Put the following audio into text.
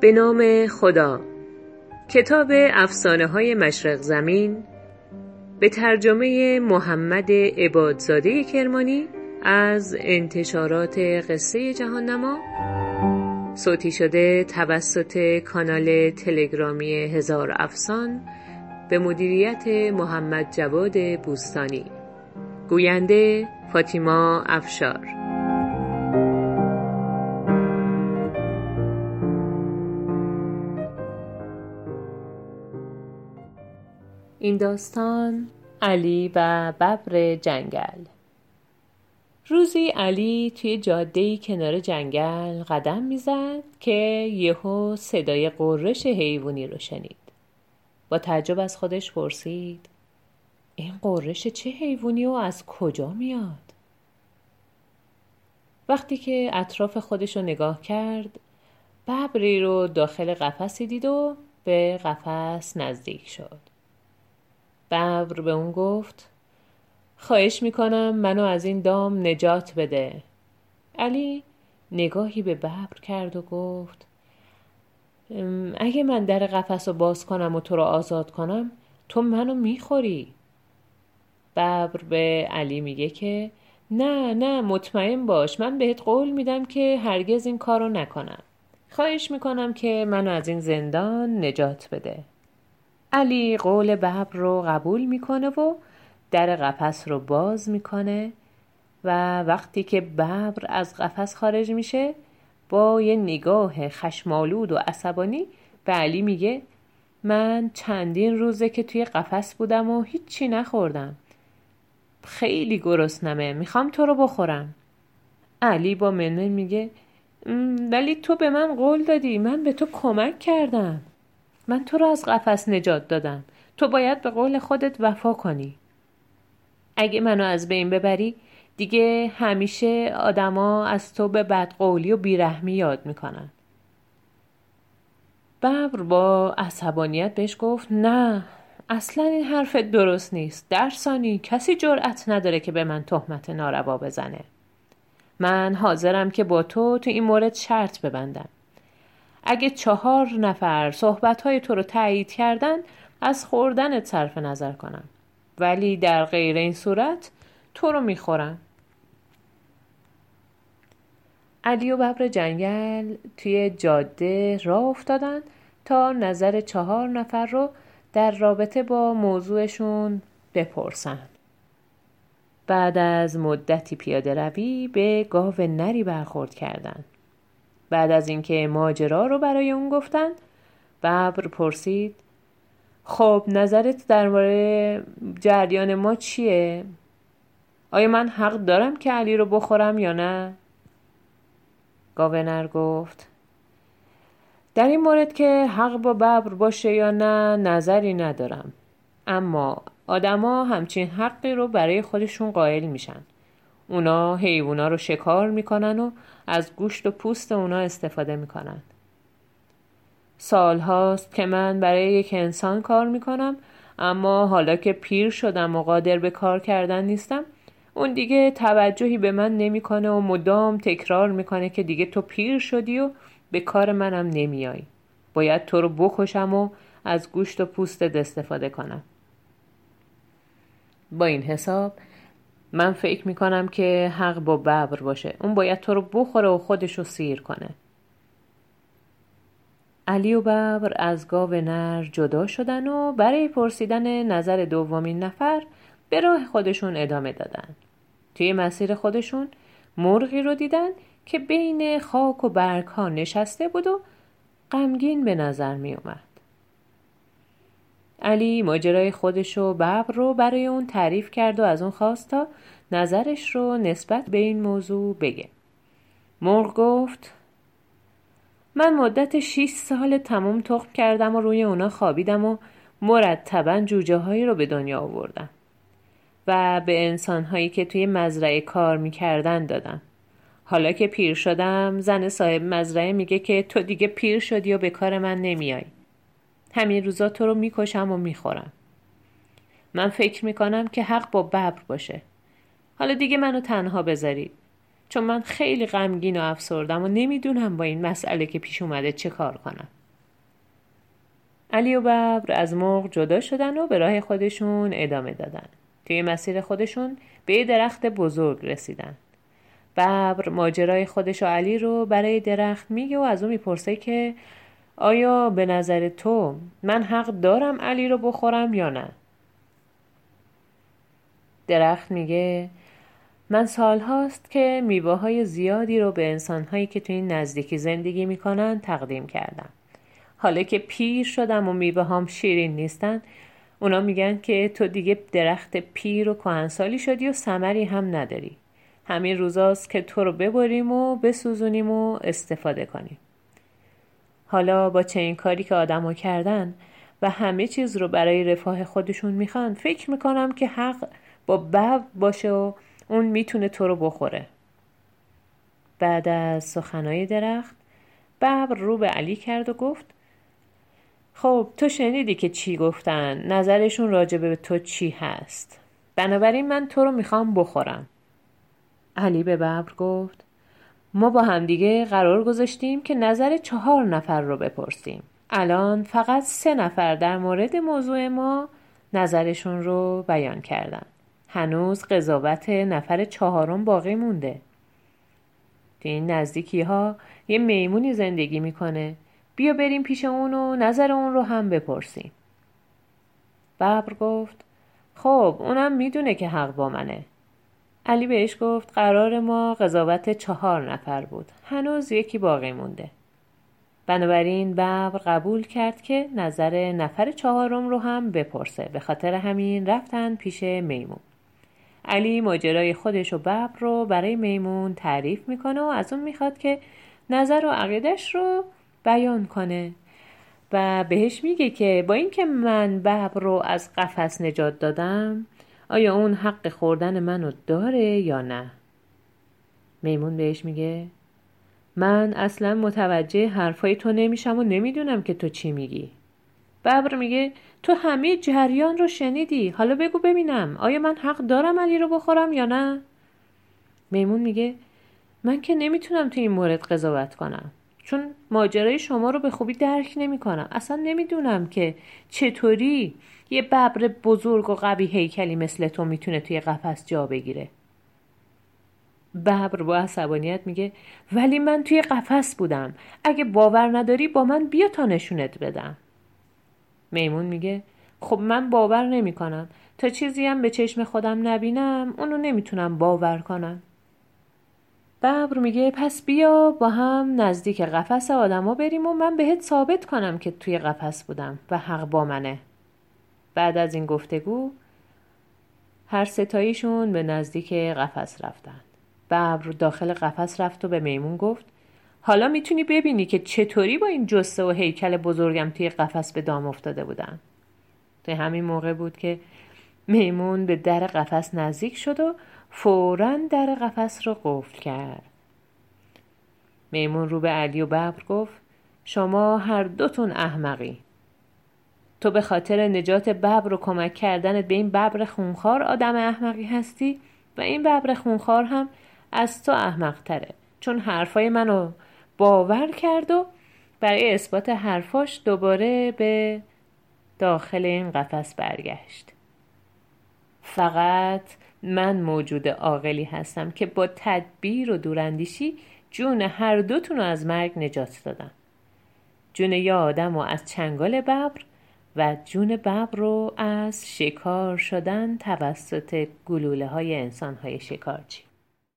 به نام خدا. کتاب افسانه های مشرق زمین به ترجمه محمد عبادزاده کرمانی از انتشارات قصه جهان نما صوتی شده توسط کانال تلگرامی هزار افسان به مدیریت محمد جواد بوستانی. گوینده فاطیما افشار. این داستان علی و ببر جنگل. روزی علی توی جاده کنار جنگل قدم می‌زد که یهو صدای قررش حیوانی رو شنید. با تعجب از خودش پرسید این قررش چه حیوانی و از کجا میاد؟ وقتی که اطراف خودش رو نگاه کرد ببری رو داخل قفسی دید و به قفس نزدیک شد. ببر به اون گفت خواهش می‌کنم منو از این دام نجات بده علی نگاهی به ببر کرد و گفت اگه من در قفس رو باز کنم و تو رو آزاد کنم تو منو می‌خوری. ببر به علی میگه که نه نه مطمئن باش من بهت قول میدم که هرگز این کارو نکنم. خواهش می‌کنم که منو از این زندان نجات بده. علی قول ببر رو قبول می‌کنه و در قفس رو باز می‌کنه و وقتی که ببر از قفس خارج میشه با یه نگاه خشمالود و عصبانی به علی میگه من چندین روزه که توی قفس بودم و هیچی نخوردم. خیلی گرسنمه می‌خوام تو رو بخورم. علی با منمن میگه ولی تو به من قول دادی من به تو کمک کردم. من تو رو از قفس نجات دادم. تو باید به قول خودت وفا کنی. اگه منو از بین ببری دیگه همیشه آدما از تو به بدقولی و بیرحمی یاد می‌کنن. ببر با عصبانیت بهش گفت نه اصلا این حرفت درست نیست. در ثانی کسی جرأت نداره که به من تهمت ناروا بزنه. من حاضرم که با تو تو این مورد شرط ببندم. اگه چهار نفر صحبتهای تو رو تایید کردن از خوردنت صرف نظر کنم. ولی در غیر این صورت تو رو می‌خورم. علی و ببر جنگل توی جاده راه افتادن تا نظر چهار نفر رو در رابطه با موضوعشون بپرسن بعد از مدتی پیاده روی به گاو نری برخورد کردند. بعد از اینکه ماجرا رو برای اون گفتن ببر پرسید خب نظرت درباره جریان ما چیه؟ آیا من حق دارم که علی رو بخورم یا نه؟ گاونر گفت. در این مورد که حق با ببر باشه یا نه نظری ندارم. اما آدما همچین حقی رو برای خودشون قائل میشن. اونا حیوونا رو شکار می‌کنن و از گوشت و پوست اونا استفاده می‌کنن. سال هاست که من برای یک انسان کار می‌کنم اما حالا که پیر شدم و قادر به کار کردن نیستم اون دیگه توجهی به من نمی‌کنه و مدام تکرار می‌کنه که دیگه تو پیر شدی و به کار منم نمیای باید تو رو بکشم و از گوشت و پوستت استفاده کنم. با این حساب من فکر می‌کنم که حق با ببر باشه. اون باید تو رو بخوره و خودش رو سیر کنه. علی و ببر از گاو نر جدا شدن و برای پرسیدن نظر دومین نفر به راه خودشون ادامه دادن. توی مسیر خودشون مرغی رو دیدن که بین خاک و برگ ها نشسته بود و غمگین به نظر می اومد. علی ماجرای خودش و ببر رو برای اون تعریف کرد و از اون خواست تا نظرش رو نسبت به این موضوع بگه. مرغ گفت من مدت 6 سال تموم تخم کردم و روی اونا خوابیدم و مرتبا جوجه هایی رو به دنیا آوردم و به انسان هایی که توی مزرعه کار می‌کردن دادم. حالا که پیر شدم زن صاحب مزرعه میگه که تو دیگه پیر شدی و به کار من نمیای. همین روزا تو رو می‌کشم و می‌خورم. من فکر می‌کنم که حق با ببر باشه حالا دیگه منو تنها بذارید چون من خیلی غمگین و افسردم و نمی‌دونم با این مسئله که پیش اومده چه کار کنم علی و ببر از مرغ جدا شدن و به راه خودشون ادامه دادن توی مسیر خودشون به یه درخت بزرگ رسیدن ببر ماجرای خودش و علی رو برای درخت میگه و از اون می‌پرسه که آیا به نظر تو من حق دارم علی رو بخورم یا نه؟ درخت میگه من سالهاست که میوه زیادی رو به انسانهایی که تو این نزدیکی زندگی می‌کنن تقدیم کردم. حالا که پیر شدم و میوه هم شیرین نیستن اونا میگن که تو دیگه درخت پیر و کهنسالی شدی و سمری هم نداری. همین روزاست که تو رو ببریم و بسوزونیم و استفاده کنیم. حالا با چنین کاری که آدما کردن و همه چیز رو برای رفاه خودشون می‌خوان فکر می‌کنم که حق با بب باشه و اون می‌تونه تو رو بخوره بعد از سخنای درخت ببر رو به علی کرد و گفت خب تو شنیدی که چی گفتن؟ نظرشون راجبه به تو چی هست؟ بنابراین من تو رو می‌خوام بخورم. علی به ببر گفت ما با همدیگه قرار گذاشتیم که نظر چهار نفر رو بپرسیم. الان فقط سه نفر در مورد موضوع ما نظرشون رو بیان کردن. هنوز قضاوت نفر چهارم باقی مونده. تو این نزدیکی ها یه میمونی زندگی می‌کنه. بیا بریم پیش اون و نظر اون رو هم بپرسیم. ببر گفت خب اونم می‌دونه که حق با منه. علی بهش گفت قرار ما قضاوت چهار نفر بود. هنوز یکی باقی مونده. بنابراین ببر قبول کرد که نظر نفر چهارم رو هم بپرسه. به خاطر همین رفتن پیش میمون. علی ماجرای خودش و ببر رو برای میمون تعریف می‌کنه و از اون می‌خواد که نظر و عقیدش رو بیان کنه. و بهش میگه که با اینکه من ببر رو از قفس نجات دادم آیا اون حق خوردن منو داره یا نه؟ میمون بهش میگه من اصلا متوجه حرفای تو نمیشم و نمی‌دونم که تو چی میگی. ببر میگه تو همه جریان رو شنیدی؟ حالا بگو ببینم آیا من حق دارم علی رو بخورم یا نه؟ میمون میگه من که نمی‌تونم تو این مورد قضاوت کنم. چون ماجرای شما رو به خوبی درک نمی کنم اصلا نمی‌دونم که چطوری یه ببر بزرگ و قوی هیکلی مثل تو می‌تونه توی قفس جا بگیره. ببر با عصبانیت میگه ولی من توی قفس بودم. اگه باور نداری با من بیا تا نشونت بدم. میمون میگه خب من باور نمی‌کنم. تا چیزی هم به چشم خودم نبینم اونو نمی‌تونم باور کنم. ببر میگه پس بیا با هم نزدیک قفس آدما بریم و من بهت ثابت کنم که توی قفس بودم و حق با منه. بعد از این گفتگو هر ستاییشون به نزدیک قفس رفتند ببر داخل قفس رفت و به میمون گفت حالا می‌تونی ببینی که چطوری با این جسه و هیکل بزرگم توی قفس به دام افتاده بودم توی همین موقع بود که میمون به در قفس نزدیک شد و فورا در قفس رو قفل کرد. میمون رو به علی و ببر گفت شما هر دوتون احمقی. تو به خاطر نجات ببر و کمک کردنت به این ببر خونخوار آدم احمقی هستی و این ببر خونخوار هم از تو احمق تره چون حرفای منو باور کرد و برای اثبات حرفاش دوباره به داخل این قفس برگشت. فقط من موجود عاقلی هستم که با تدبیر و دوراندیشی جون هر دوتون رو از مرگ نجات دادم. جون یه آدم و از چنگال ببر و جون ببر رو از شکار شدن توسط گلوله های انسان های شکارچی.